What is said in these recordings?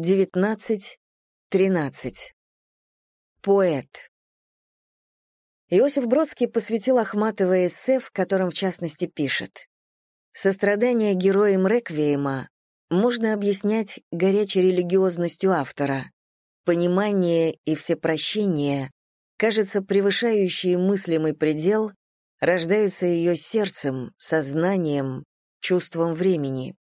19, 13. Поэт. Иосиф Бродский посвятил Ахматова эссе, в котором в частности пишет. Сострадание героям Реквиема можно объяснять горячей религиозностью автора. Понимание и всепрощение, кажется, превышающие мыслимый предел, рождаются ее сердцем, сознанием, чувством времени.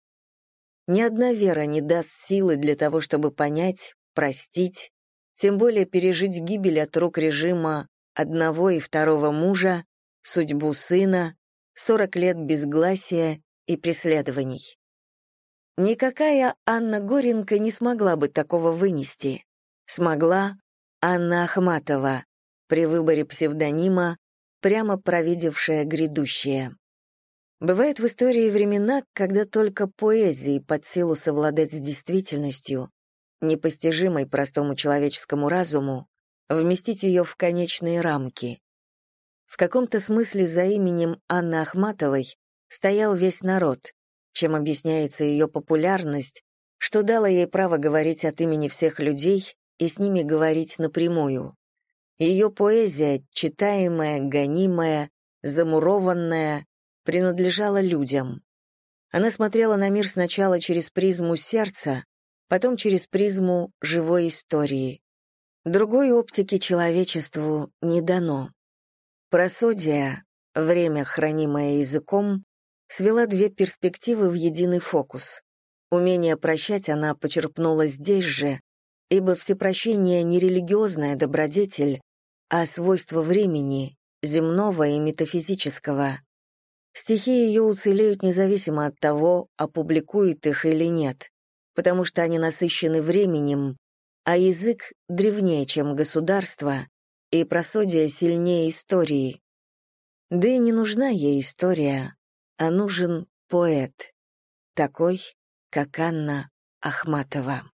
Ни одна вера не даст силы для того, чтобы понять, простить, тем более пережить гибель от рук режима одного и второго мужа, судьбу сына, 40 лет безгласия и преследований. Никакая Анна Горенко не смогла бы такого вынести. Смогла Анна Ахматова при выборе псевдонима, прямо провидевшая грядущее. Бывают в истории времена, когда только поэзии под силу совладать с действительностью, непостижимой простому человеческому разуму, вместить ее в конечные рамки. В каком-то смысле за именем Анны Ахматовой стоял весь народ, чем объясняется ее популярность, что дало ей право говорить от имени всех людей и с ними говорить напрямую. Ее поэзия, читаемая, гонимая, замурованная, принадлежала людям. Она смотрела на мир сначала через призму сердца, потом через призму живой истории. Другой оптики человечеству не дано. Просодия, время, хранимое языком, свела две перспективы в единый фокус. Умение прощать она почерпнула здесь же, ибо всепрощение не религиозная добродетель, а свойство времени, земного и метафизического. Стихи ее уцелеют независимо от того, опубликуют их или нет, потому что они насыщены временем, а язык древнее, чем государство, и просодие сильнее истории. Да и не нужна ей история, а нужен поэт, такой, как Анна Ахматова.